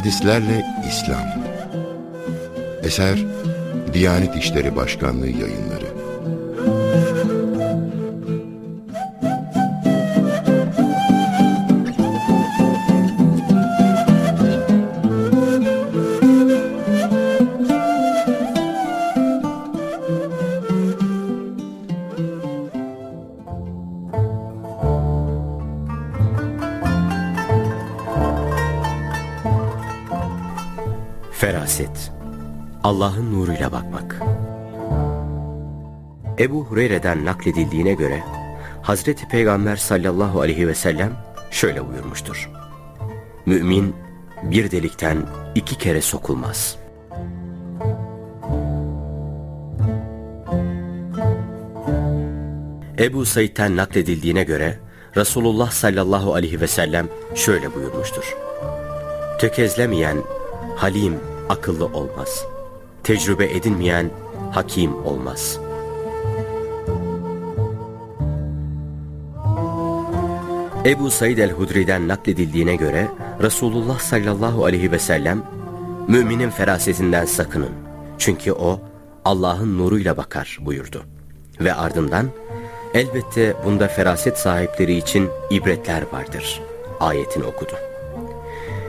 Hadislerle İslam. Eser Diyanet İşleri Başkanlığı yayınları Allah'ın nuruyla bakmak Ebu Hureyre'den nakledildiğine göre Hazreti Peygamber sallallahu aleyhi ve sellem şöyle buyurmuştur. Mümin bir delikten iki kere sokulmaz. Ebu Said'den nakledildiğine göre Resulullah sallallahu aleyhi ve sellem şöyle buyurmuştur. Tökezlemeyen, halim, akıllı olmaz. Tecrübe edinmeyen hakim olmaz. Ebu Said el-Hudri'den nakledildiğine göre Resulullah sallallahu aleyhi ve sellem müminin ferasetinden sakının. Çünkü o Allah'ın nuruyla bakar buyurdu. Ve ardından elbette bunda feraset sahipleri için ibretler vardır. Ayetini okudu.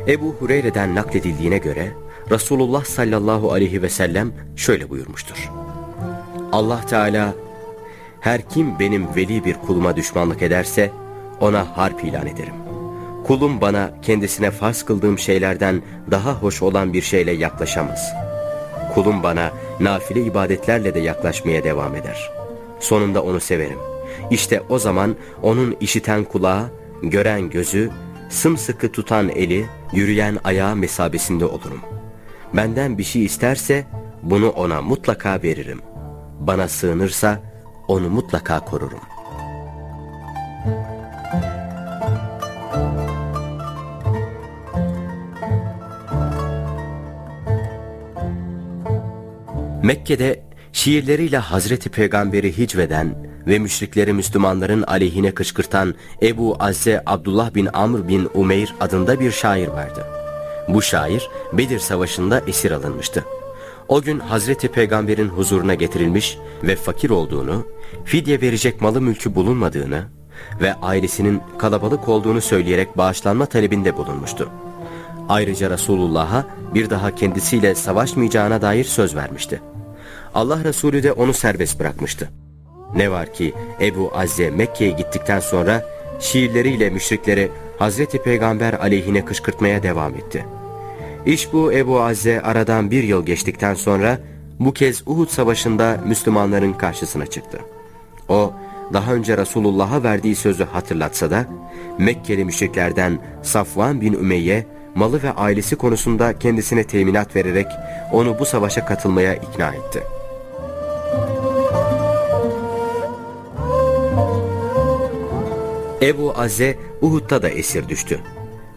Ebu Hureyre'den nakledildiğine göre Resulullah sallallahu aleyhi ve sellem şöyle buyurmuştur. Allah Teala her kim benim veli bir kuluma düşmanlık ederse ona harp ilan ederim. Kulum bana kendisine farz kıldığım şeylerden daha hoş olan bir şeyle yaklaşamaz. Kulum bana nafile ibadetlerle de yaklaşmaya devam eder. Sonunda onu severim. İşte o zaman onun işiten kulağı, gören gözü, sımsıkı tutan eli, yürüyen ayağı mesabesinde olurum.'' Benden bir şey isterse bunu ona mutlaka veririm. Bana sığınırsa onu mutlaka korurum. Mekke'de şiirleriyle Hazreti Peygamber'i hicveden ve müşrikleri Müslümanların aleyhine kışkırtan Ebu Azze Abdullah bin Amr bin Umeyr adında bir şair vardı. Bu şair Bedir Savaşı'nda esir alınmıştı. O gün Hazreti Peygamber'in huzuruna getirilmiş ve fakir olduğunu, fidye verecek malı mülkü bulunmadığını ve ailesinin kalabalık olduğunu söyleyerek bağışlanma talebinde bulunmuştu. Ayrıca Resulullah'a bir daha kendisiyle savaşmayacağına dair söz vermişti. Allah Resulü de onu serbest bırakmıştı. Ne var ki Ebu Azze Mekke'ye gittikten sonra şiirleriyle müşrikleri Hazreti Peygamber aleyhine kışkırtmaya devam etti. İş bu Ebu Azze aradan bir yıl geçtikten sonra bu kez Uhud Savaşı'nda Müslümanların karşısına çıktı. O daha önce Resulullah'a verdiği sözü hatırlatsa da Mekkeli müşriklerden Safvan bin Ümeyye malı ve ailesi konusunda kendisine teminat vererek onu bu savaşa katılmaya ikna etti. Ebu Azze Uhud'da da esir düştü.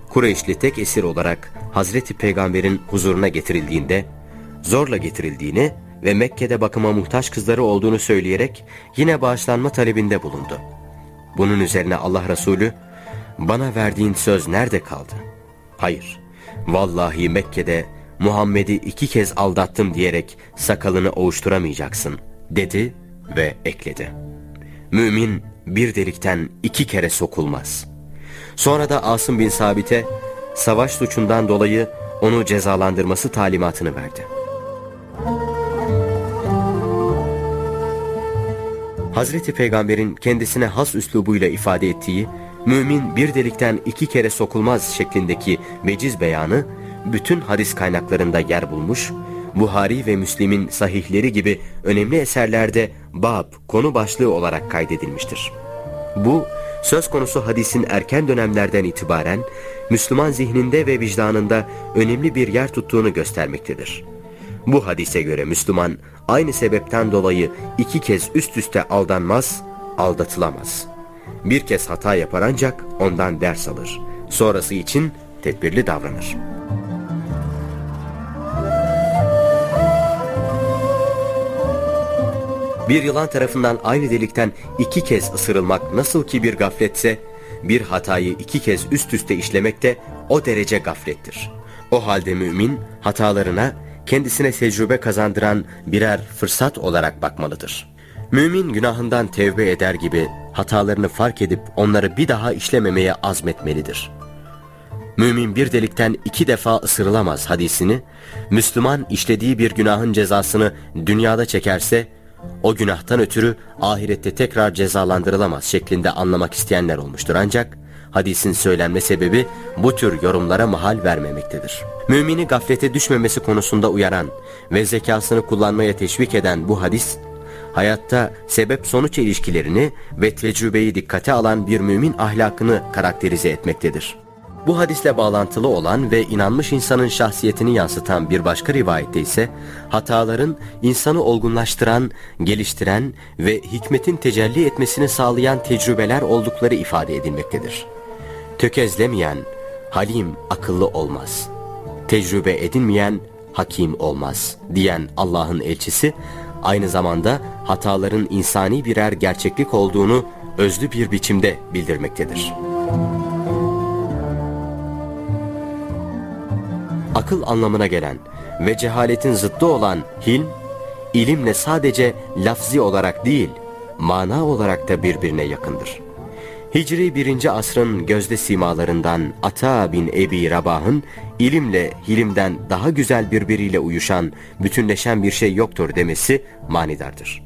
Kureyşli tek esir olarak Hazreti Peygamber'in huzuruna getirildiğinde zorla getirildiğini ve Mekke'de bakıma muhtaç kızları olduğunu söyleyerek yine bağışlanma talebinde bulundu. Bunun üzerine Allah Resulü bana verdiğin söz nerede kaldı? Hayır, vallahi Mekke'de Muhammed'i iki kez aldattım diyerek sakalını ovuşturamayacaksın dedi ve ekledi. Mümin bir delikten iki kere sokulmaz. Sonra da Asım bin Sabit'e savaş suçundan dolayı onu cezalandırması talimatını verdi. Hazreti Peygamber'in kendisine has üslubuyla ifade ettiği mümin bir delikten iki kere sokulmaz şeklindeki veciz beyanı bütün hadis kaynaklarında yer bulmuş, Buhari ve Müslim'in sahihleri gibi önemli eserlerde bab, konu başlığı olarak kaydedilmiştir. Bu, söz konusu hadisin erken dönemlerden itibaren Müslüman zihninde ve vicdanında önemli bir yer tuttuğunu göstermektedir. Bu hadise göre Müslüman aynı sebepten dolayı iki kez üst üste aldanmaz, aldatılamaz. Bir kez hata yapar ancak ondan ders alır. Sonrası için tedbirli davranır. Bir yılan tarafından aynı delikten iki kez ısırılmak nasıl ki bir gafletse, bir hatayı iki kez üst üste işlemek de o derece gaflettir. O halde mümin hatalarına kendisine tecrübe kazandıran birer fırsat olarak bakmalıdır. Mümin günahından tevbe eder gibi hatalarını fark edip onları bir daha işlememeye azmetmelidir. Mümin bir delikten iki defa ısırılamaz hadisini, Müslüman işlediği bir günahın cezasını dünyada çekerse, o günahtan ötürü ahirette tekrar cezalandırılamaz şeklinde anlamak isteyenler olmuştur ancak, hadisin söylenme sebebi bu tür yorumlara mahal vermemektedir. Mümini gaflete düşmemesi konusunda uyaran ve zekasını kullanmaya teşvik eden bu hadis, hayatta sebep-sonuç ilişkilerini ve tecrübeyi dikkate alan bir mümin ahlakını karakterize etmektedir. Bu hadisle bağlantılı olan ve inanmış insanın şahsiyetini yansıtan bir başka rivayette ise hataların insanı olgunlaştıran, geliştiren ve hikmetin tecelli etmesini sağlayan tecrübeler oldukları ifade edilmektedir. Tökezlemeyen, halim akıllı olmaz. Tecrübe edinmeyen, hakim olmaz diyen Allah'ın elçisi aynı zamanda hataların insani birer gerçeklik olduğunu özlü bir biçimde bildirmektedir. Akıl anlamına gelen ve cehaletin zıttı olan hilm, ilimle sadece lafzi olarak değil, mana olarak da birbirine yakındır. Hicri 1. asrın gözde simalarından Ata bin Ebi Rabah'ın ilimle hilimden daha güzel birbiriyle uyuşan, bütünleşen bir şey yoktur demesi manidardır.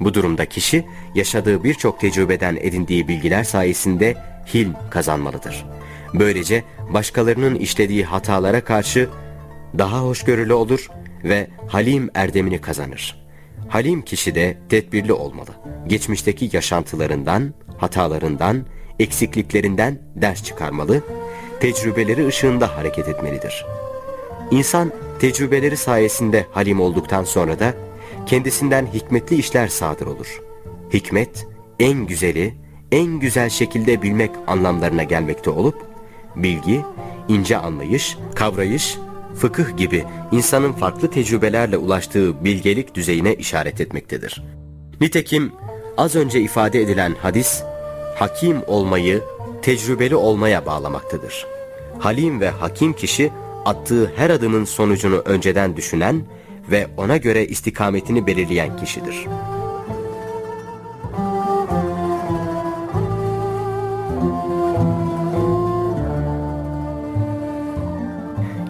Bu durumda kişi yaşadığı birçok tecrübeden edindiği bilgiler sayesinde hilm kazanmalıdır. Böylece başkalarının işlediği hatalara karşı daha hoşgörülü olur ve halim erdemini kazanır. Halim kişi de tedbirli olmalı. Geçmişteki yaşantılarından, hatalarından, eksikliklerinden ders çıkarmalı, tecrübeleri ışığında hareket etmelidir. İnsan tecrübeleri sayesinde halim olduktan sonra da kendisinden hikmetli işler sadır olur. Hikmet en güzeli, en güzel şekilde bilmek anlamlarına gelmekte olup, bilgi, ince anlayış, kavrayış, fıkıh gibi insanın farklı tecrübelerle ulaştığı bilgelik düzeyine işaret etmektedir. Nitekim az önce ifade edilen hadis, hakim olmayı tecrübeli olmaya bağlamaktadır. Halim ve hakim kişi attığı her adımın sonucunu önceden düşünen ve ona göre istikametini belirleyen kişidir.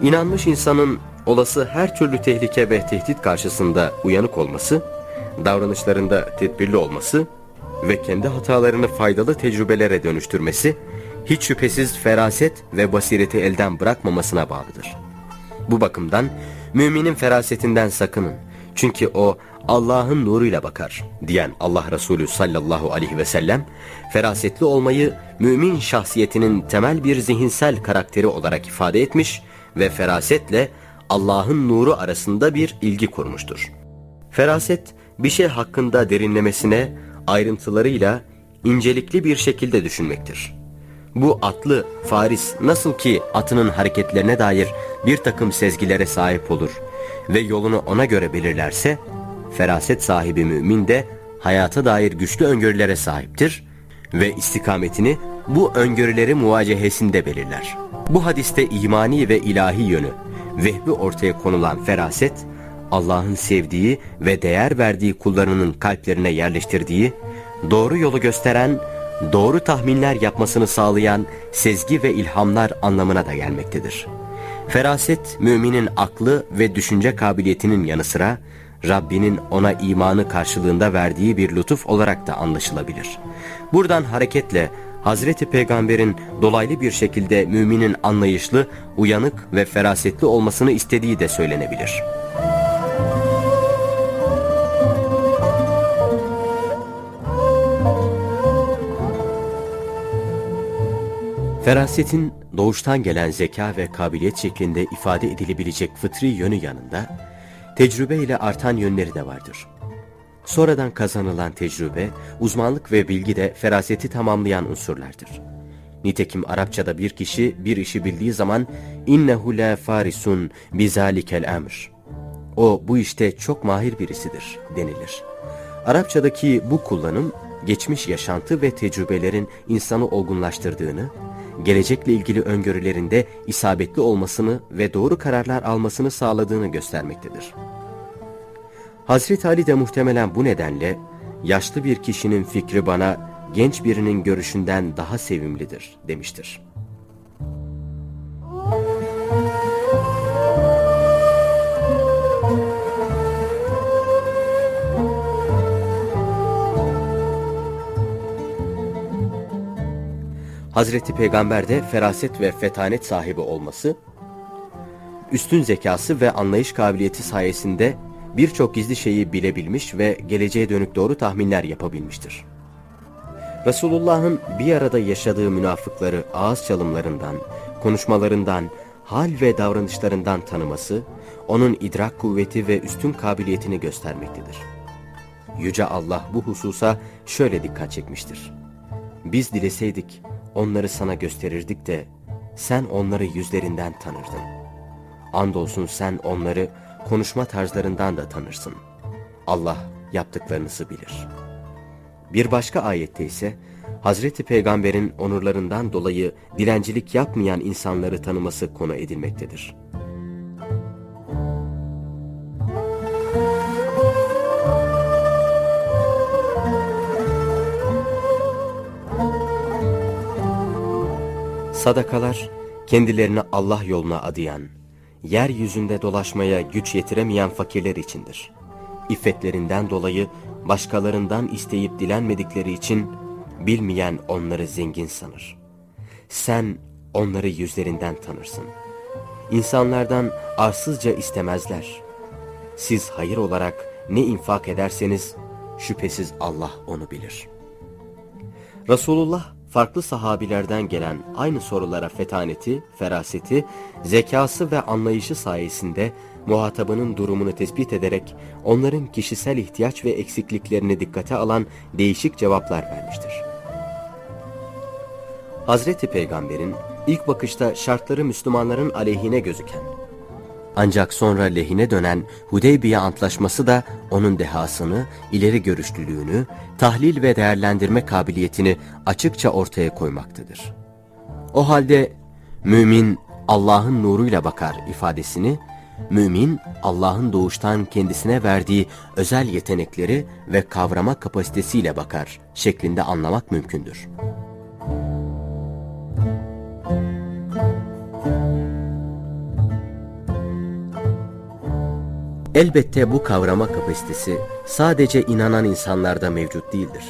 İnanmış insanın olası her türlü tehlike ve tehdit karşısında uyanık olması, davranışlarında tedbirli olması ve kendi hatalarını faydalı tecrübelere dönüştürmesi, hiç şüphesiz feraset ve basireti elden bırakmamasına bağlıdır. Bu bakımdan müminin ferasetinden sakının. Çünkü o Allah'ın nuruyla bakar diyen Allah Resulü sallallahu aleyhi ve sellem, ferasetli olmayı mümin şahsiyetinin temel bir zihinsel karakteri olarak ifade etmiş ve ferasetle Allah'ın nuru arasında bir ilgi kurmuştur. Feraset, bir şey hakkında derinlemesine, ayrıntılarıyla incelikli bir şekilde düşünmektir. Bu atlı Faris nasıl ki atının hareketlerine dair bir takım sezgilere sahip olur ve yolunu ona göre belirlerse, feraset sahibi mümin de hayata dair güçlü öngörülere sahiptir ve istikametini bu öngörüleri muvacehesinde belirler. Bu hadiste imani ve ilahi yönü, vehbi ortaya konulan feraset, Allah'ın sevdiği ve değer verdiği kullarının kalplerine yerleştirdiği, doğru yolu gösteren, doğru tahminler yapmasını sağlayan sezgi ve ilhamlar anlamına da gelmektedir. Feraset, müminin aklı ve düşünce kabiliyetinin yanı sıra, Rabbinin ona imanı karşılığında verdiği bir lütuf olarak da anlaşılabilir. Buradan hareketle Hazreti Peygamber'in dolaylı bir şekilde müminin anlayışlı, uyanık ve ferasetli olmasını istediği de söylenebilir. Ferasetin doğuştan gelen zeka ve kabiliyet şeklinde ifade edilebilecek fıtri yönü yanında, tecrübe ile artan yönleri de vardır. Sonradan kazanılan tecrübe, uzmanlık ve bilgi de feraseti tamamlayan unsurlardır. Nitekim Arapçada bir kişi bir işi bildiği zaman innehu la farisun bizalikel emr. O bu işte çok mahir birisidir denilir. Arapçadaki bu kullanım geçmiş yaşantı ve tecrübelerin insanı olgunlaştırdığını, gelecekle ilgili öngörülerinde isabetli olmasını ve doğru kararlar almasını sağladığını göstermektedir. Hazreti Ali de muhtemelen bu nedenle yaşlı bir kişinin fikri bana genç birinin görüşünden daha sevimlidir demiştir. Hazreti Peygamber de feraset ve fetanet sahibi olması, üstün zekası ve anlayış kabiliyeti sayesinde birçok gizli şeyi bilebilmiş ve geleceğe dönük doğru tahminler yapabilmiştir. Resulullah'ın bir arada yaşadığı münafıkları ağız çalımlarından, konuşmalarından, hal ve davranışlarından tanıması, onun idrak kuvveti ve üstün kabiliyetini göstermektedir. Yüce Allah bu hususa şöyle dikkat çekmiştir. Biz dileseydik onları sana gösterirdik de sen onları yüzlerinden tanırdın. Andolsun sen onları konuşma tarzlarından da tanırsın. Allah yaptıklarınızı bilir. Bir başka ayette ise Hazreti Peygamber'in onurlarından dolayı dilencilik yapmayan insanları tanıması konu edilmektedir. Sadakalar, kendilerini Allah yoluna adayan, yeryüzünde dolaşmaya güç yetiremeyen fakirler içindir. İffetlerinden dolayı başkalarından isteyip dilenmedikleri için bilmeyen onları zengin sanır. Sen onları yüzlerinden tanırsın. İnsanlardan arsızca istemezler. Siz hayır olarak ne infak ederseniz şüphesiz Allah onu bilir. Resulullah farklı sahabilerden gelen aynı sorulara fetaneti, feraseti, zekası ve anlayışı sayesinde muhatabının durumunu tespit ederek onların kişisel ihtiyaç ve eksikliklerini dikkate alan değişik cevaplar vermiştir. Hazreti Peygamber'in ilk bakışta şartları Müslümanların aleyhine gözüken, ancak sonra lehine dönen Hudeybiye Antlaşması da onun dehasını, ileri görüşlülüğünü, tahlil ve değerlendirme kabiliyetini açıkça ortaya koymaktadır. O halde mümin Allah'ın nuruyla bakar ifadesini, mümin Allah'ın doğuştan kendisine verdiği özel yetenekleri ve kavrama kapasitesiyle bakar şeklinde anlamak mümkündür. Elbette bu kavrama kapasitesi sadece inanan insanlarda mevcut değildir.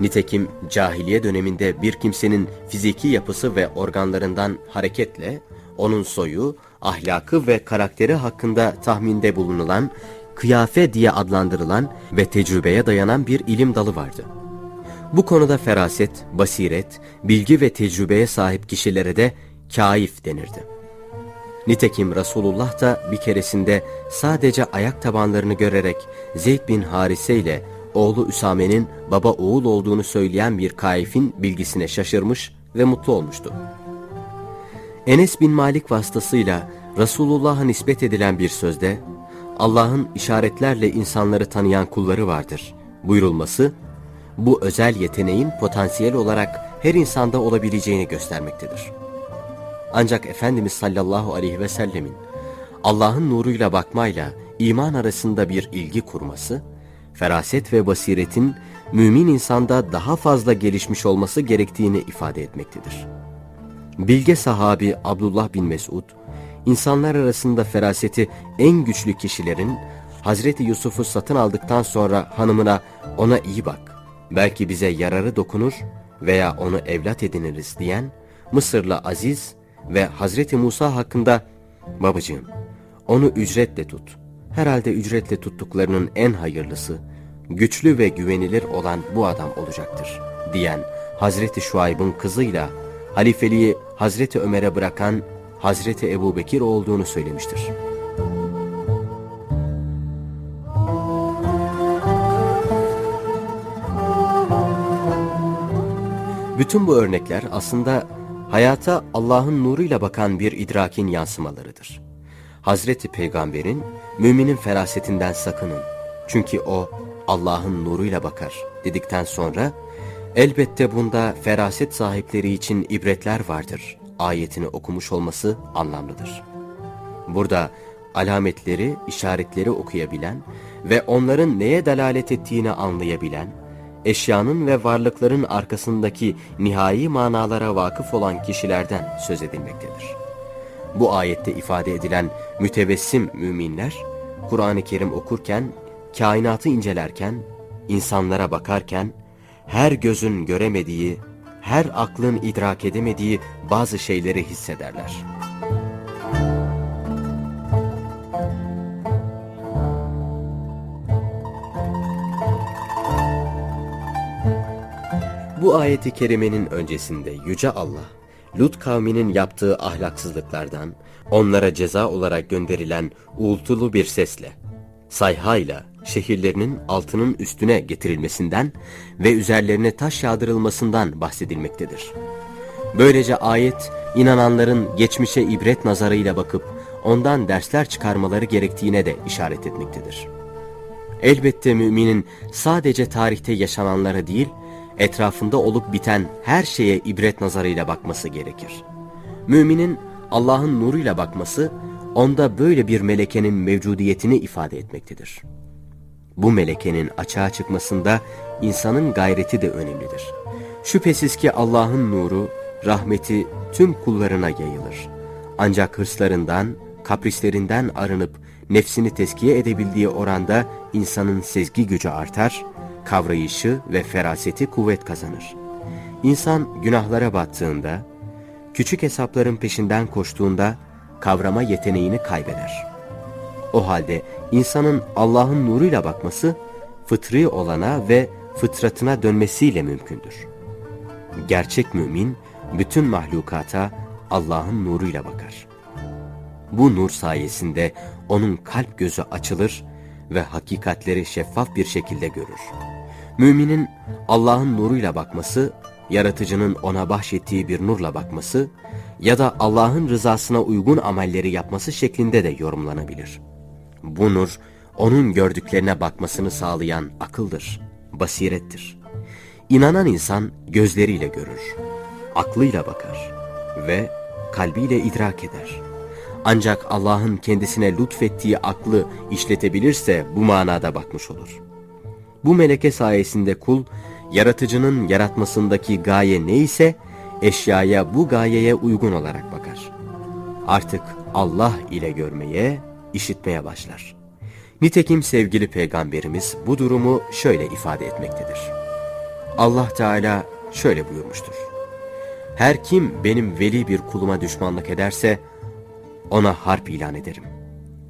Nitekim cahiliye döneminde bir kimsenin fiziki yapısı ve organlarından hareketle onun soyu, ahlakı ve karakteri hakkında tahminde bulunulan, kıyafe diye adlandırılan ve tecrübeye dayanan bir ilim dalı vardı. Bu konuda feraset, basiret, bilgi ve tecrübeye sahip kişilere de kaif denirdi. Nitekim Resulullah da bir keresinde sadece ayak tabanlarını görerek Zeyd bin Harise ile oğlu Üsame'nin baba oğul olduğunu söyleyen bir kaifin bilgisine şaşırmış ve mutlu olmuştu. Enes bin Malik vasıtasıyla Resulullah'a nispet edilen bir sözde Allah'ın işaretlerle insanları tanıyan kulları vardır buyurulması bu özel yeteneğin potansiyel olarak her insanda olabileceğini göstermektedir. Ancak Efendimiz sallallahu aleyhi ve sellemin Allah'ın nuruyla bakmayla iman arasında bir ilgi kurması, feraset ve basiretin mümin insanda daha fazla gelişmiş olması gerektiğini ifade etmektedir. Bilge sahabi Abdullah bin Mesud, insanlar arasında feraseti en güçlü kişilerin Hazreti Yusuf'u satın aldıktan sonra hanımına ona iyi bak, belki bize yararı dokunur veya onu evlat ediniriz diyen Mısırlı Aziz ve Hazreti Musa hakkında babacığım onu ücretle tut. Herhalde ücretle tuttuklarının en hayırlısı, güçlü ve güvenilir olan bu adam olacaktır diyen Hazreti Şuayb'ın kızıyla halifeliği Hazreti Ömer'e bırakan Hazreti Ebu Bekir olduğunu söylemiştir. Bütün bu örnekler aslında hayata Allah'ın nuruyla bakan bir idrakin yansımalarıdır. Hazreti Peygamber'in müminin ferasetinden sakının. Çünkü o Allah'ın nuruyla bakar dedikten sonra Elbette bunda feraset sahipleri için ibretler vardır. Ayetini okumuş olması anlamlıdır. Burada alametleri, işaretleri okuyabilen ve onların neye delalet ettiğini anlayabilen, eşyanın ve varlıkların arkasındaki nihai manalara vakıf olan kişilerden söz edilmektedir. Bu ayette ifade edilen mütebessim müminler, Kur'an-ı Kerim okurken, kainatı incelerken, insanlara bakarken, her gözün göremediği, her aklın idrak edemediği bazı şeyleri hissederler. Bu ayeti kerimenin öncesinde Yüce Allah, Lut kavminin yaptığı ahlaksızlıklardan, onlara ceza olarak gönderilen uğultulu bir sesle, sayhayla şehirlerinin altının üstüne getirilmesinden ve üzerlerine taş yağdırılmasından bahsedilmektedir. Böylece ayet, inananların geçmişe ibret nazarıyla bakıp ondan dersler çıkarmaları gerektiğine de işaret etmektedir. Elbette müminin sadece tarihte yaşananlara değil, etrafında olup biten her şeye ibret nazarıyla bakması gerekir. Müminin Allah'ın nuruyla bakması, onda böyle bir melekenin mevcudiyetini ifade etmektedir. Bu melekenin açığa çıkmasında insanın gayreti de önemlidir. Şüphesiz ki Allah'ın nuru, rahmeti tüm kullarına yayılır. Ancak hırslarından, kaprislerinden arınıp nefsini teskiye edebildiği oranda insanın sezgi gücü artar, kavrayışı ve feraseti kuvvet kazanır. İnsan günahlara battığında, küçük hesapların peşinden koştuğunda kavrama yeteneğini kaybeder. O halde insanın Allah'ın nuruyla bakması, fıtri olana ve fıtratına dönmesiyle mümkündür. Gerçek mümin, bütün mahlukata Allah'ın nuruyla bakar. Bu nur sayesinde onun kalp gözü açılır ve hakikatleri şeffaf bir şekilde görür. Müminin Allah'ın nuruyla bakması, yaratıcının ona bahşettiği bir nurla bakması ya da Allah'ın rızasına uygun amelleri yapması şeklinde de yorumlanabilir. Bu nur, onun gördüklerine bakmasını sağlayan akıldır, basirettir. İnanan insan gözleriyle görür, aklıyla bakar ve kalbiyle idrak eder. Ancak Allah'ın kendisine lütfettiği aklı işletebilirse bu manada bakmış olur. Bu meleke sayesinde kul, yaratıcının yaratmasındaki gaye neyse, eşyaya bu gayeye uygun olarak bakar. Artık Allah ile görmeye, işitmeye başlar. Nitekim sevgili peygamberimiz bu durumu şöyle ifade etmektedir. Allah Teala şöyle buyurmuştur. Her kim benim veli bir kuluma düşmanlık ederse, ona harp ilan ederim.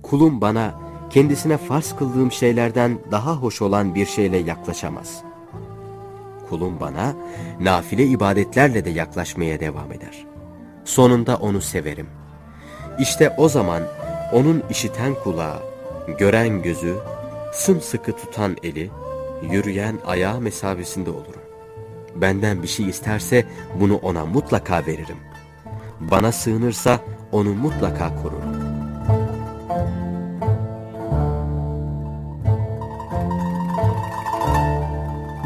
Kulum bana kendisine farz kıldığım şeylerden daha hoş olan bir şeyle yaklaşamaz. Kulum bana nafile ibadetlerle de yaklaşmaya devam eder. Sonunda onu severim. İşte o zaman onun işiten kulağı, gören gözü, sımsıkı tutan eli, yürüyen ayağı mesabesinde olurum. Benden bir şey isterse bunu ona mutlaka veririm. Bana sığınırsa onu mutlaka korurum.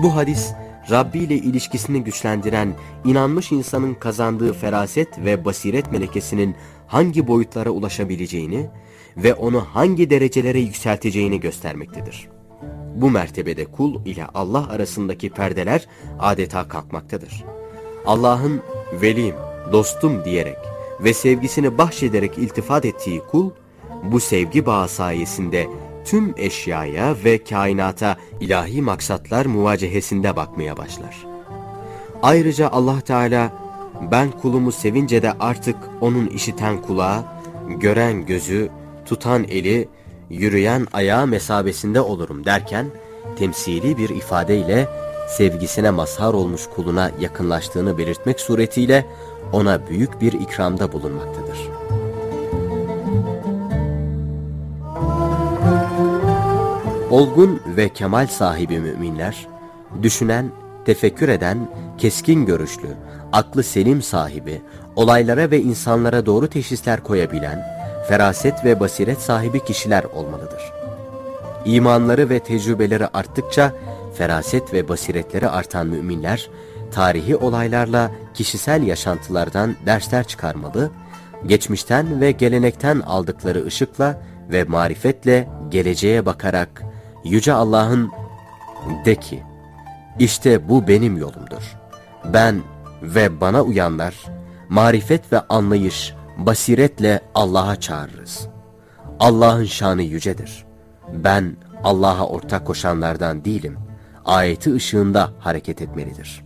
Bu hadis, Rabbi ile ilişkisini güçlendiren, inanmış insanın kazandığı feraset ve basiret melekesinin hangi boyutlara ulaşabileceğini ve onu hangi derecelere yükselteceğini göstermektedir. Bu mertebede kul ile Allah arasındaki perdeler adeta kalkmaktadır. Allah'ın velim, dostum diyerek ve sevgisini bahşederek iltifat ettiği kul, bu sevgi bağı sayesinde tüm eşyaya ve kainata ilahi maksatlar muvacehesinde bakmaya başlar. Ayrıca Allah Teala ben kulumu sevince de artık onun işiten kulağı, gören gözü, tutan eli, yürüyen ayağı mesabesinde olurum derken temsili bir ifadeyle sevgisine mazhar olmuş kuluna yakınlaştığını belirtmek suretiyle ona büyük bir ikramda bulunmaktadır. Olgun ve kemal sahibi müminler, düşünen, tefekkür eden, keskin görüşlü, aklı selim sahibi, olaylara ve insanlara doğru teşhisler koyabilen, feraset ve basiret sahibi kişiler olmalıdır. İmanları ve tecrübeleri arttıkça, feraset ve basiretleri artan müminler, tarihi olaylarla kişisel yaşantılardan dersler çıkarmalı, geçmişten ve gelenekten aldıkları ışıkla ve marifetle geleceğe bakarak Yüce Allah'ın de ki, işte bu benim yolumdur. Ben ve bana uyanlar, marifet ve anlayış, basiretle Allah'a çağırırız. Allah'ın şanı yücedir. Ben Allah'a ortak koşanlardan değilim. Ayeti ışığında hareket etmelidir.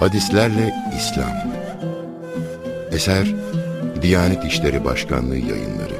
Hadislerle İslam Eser Diyanet İşleri Başkanlığı yayınları